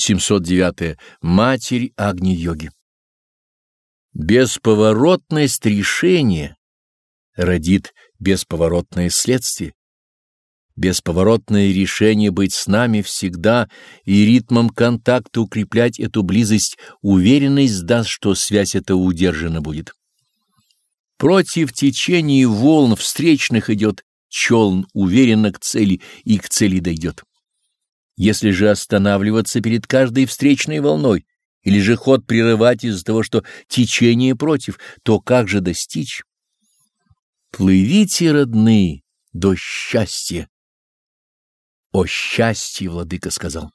709. Матерь Агни-йоги. Бесповоротность решения родит бесповоротное следствие. Бесповоротное решение быть с нами всегда и ритмом контакта укреплять эту близость, уверенность даст, что связь эта удержана будет. Против течения волн встречных идет челн уверенно к цели и к цели дойдет. Если же останавливаться перед каждой встречной волной, или же ход прерывать из-за того, что течение против, то как же достичь? Плывите, родные, до счастья. О счастье, владыка сказал.